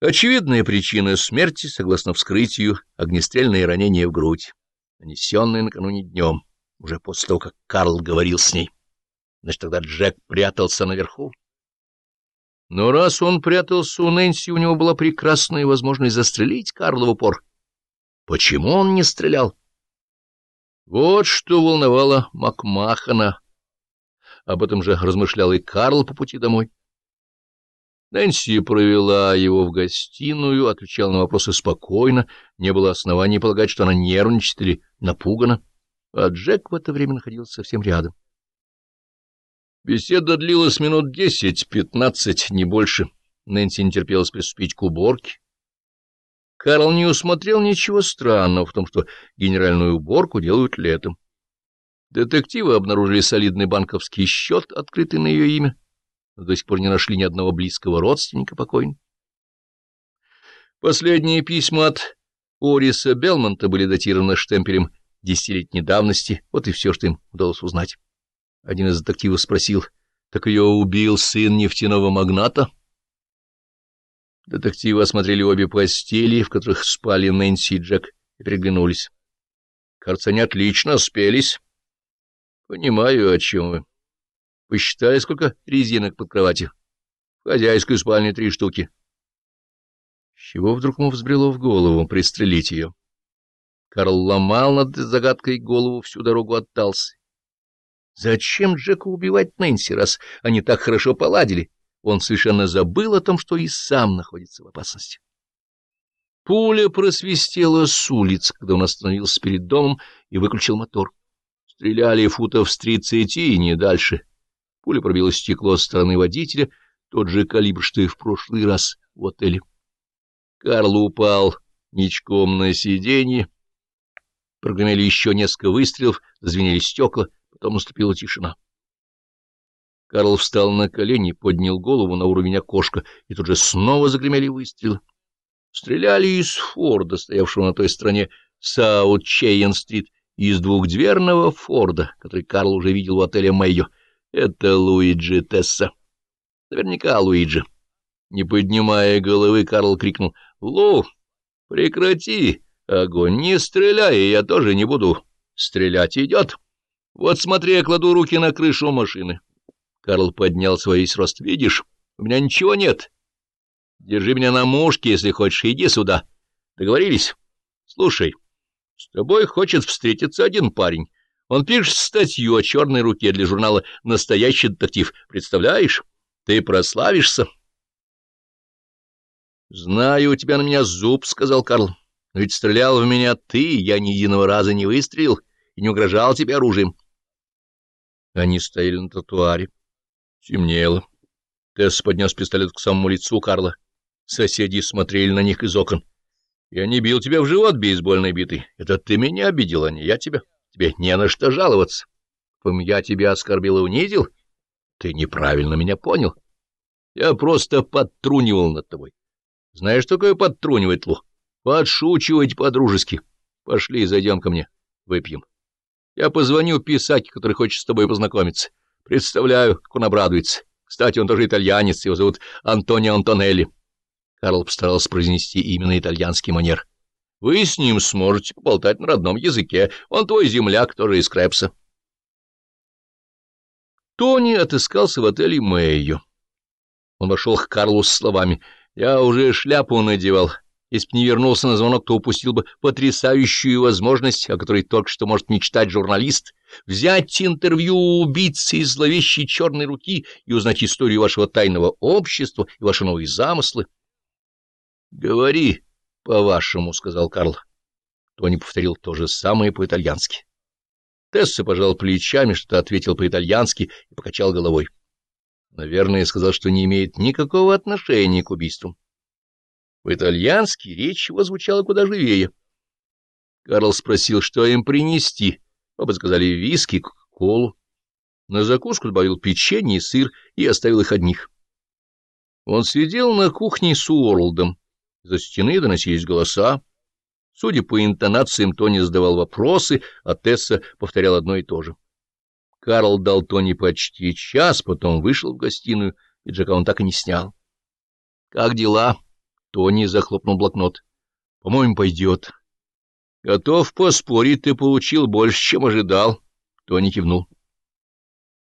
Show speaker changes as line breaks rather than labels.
Очевидная причина смерти, согласно вскрытию, огнестрельное ранение в грудь, нанесенное накануне днем, уже после того, как Карл говорил с ней. Значит, тогда Джек прятался наверху. Но раз он прятался у Нэнси, у него была прекрасная возможность застрелить Карла в упор. Почему он не стрелял? Вот что волновало Макмахана. Об этом же размышлял и Карл по пути домой. Нэнси провела его в гостиную, отвечала на вопросы спокойно, не было оснований полагать, что она нервничает или напугана, а Джек в это время находился совсем рядом. Беседа длилась минут десять-пятнадцать, не больше. Нэнси не терпелось приступить к уборке. Карл не усмотрел ничего странного в том, что генеральную уборку делают летом. Детективы обнаружили солидный банковский счет, открытый на ее имя, но до сих пор не нашли ни одного близкого родственника покойной. Последние письма от Ориса Белмонта были датированы штемпелем десятилетней давности, вот и все, что им удалось узнать. Один из детективов спросил, так ее убил сын нефтяного магната? Детективы осмотрели обе постели, в которых спали Нэнси и Джек, и переглянулись. Кажется, они отлично спелись. Понимаю, о чем вы. Посчитали, сколько резинок под кроватью? В хозяйской спальне три штуки. С чего вдруг ему взбрело в голову пристрелить ее? Карл ломал над загадкой голову всю дорогу от Талсы. Зачем Джеку убивать Нэнси, раз они так хорошо поладили? Он совершенно забыл о том, что и сам находится в опасности. Пуля просвистела с улиц, когда он остановился перед домом и выключил мотор. Стреляли футов с тридцати и не дальше. Пуля пробила стекло с стороны водителя, тот же калибр, что и в прошлый раз в отеле. Карл упал ничком на сиденье. Прогремели еще несколько выстрелов, зазвенели стекла, Потом наступила тишина. Карл встал на колени, поднял голову на уровень окошка, и тут же снова загремели выстрелы. Стреляли из Форда, стоявшего на той стороне Саут-Чейн-стрит, из двухдверного Форда, который Карл уже видел в отеле Мэйо. Это Луиджи Тесса. Наверняка Луиджи. Не поднимая головы, Карл крикнул «Лу, прекрати! Огонь не стреляй, я тоже не буду. Стрелять идет!» Вот смотри, я кладу руки на крышу машины. Карл поднялся во весь рост. Видишь, у меня ничего нет. Держи меня на мушке, если хочешь, иди сюда. Договорились? Слушай, с тобой хочет встретиться один парень. Он пишет статью о черной руке для журнала «Настоящий детектив». Представляешь? Ты прославишься. «Знаю, у тебя на меня зуб», — сказал Карл. «Но ведь стрелял в меня ты, я ни единого раза не выстрелил и не угрожал тебе оружием». Они стояли на тротуаре. Темнело. Тесс поднес пистолет к самому лицу Карла. Соседи смотрели на них из окон. «Я не бил тебя в живот бейсбольной битой. Это ты меня обидел, а не я тебя. Тебе не на что жаловаться. Пом я тебя оскорбил и унизил? Ты неправильно меня понял. Я просто подтрунивал над тобой. Знаешь, что такое подтрунивать, Лу? Подшучивать по-дружески. Пошли, зайдем ко мне. Выпьем. Я позвоню писаке, который хочет с тобой познакомиться. Представляю, как он обрадуется. Кстати, он тоже итальянец, его зовут Антонио Антонелли. Карл постарался произнести именно итальянский манер. Вы с ним сможете поболтать на родном языке. Он твой земляк, тоже из Крэпса. Тони отыскался в отеле Мэйо. Он вошел к Карлу с словами. «Я уже шляпу надевал. Если бы не вернулся на звонок, то упустил бы потрясающую возможность, о которой только что может мечтать журналист, взять интервью у убийцы из зловещей черной руки и узнать историю вашего тайного общества и ваши новые замыслы. — Говори по-вашему, — сказал Карл. Тони повторил то же самое по-итальянски. Тесса пожал плечами, что-то ответил по-итальянски и покачал головой. Наверное, сказал, что не имеет никакого отношения к убийству. По-итальянски речь его звучала куда живее. Карл спросил, что им принести. Оба сказали виски, колу. На закуску добавил печенье сыр и оставил их одних. Он сидел на кухне с Уорлдом. За стены доносились голоса. Судя по интонациям, Тони задавал вопросы, а Тесса повторял одно и то же. Карл дал Тони почти час, потом вышел в гостиную, и Джека он так и не снял. — Как дела? Тони захлопнул блокнот. — По-моему, пойдет. — Готов поспорить, ты получил больше, чем ожидал. Тони кивнул.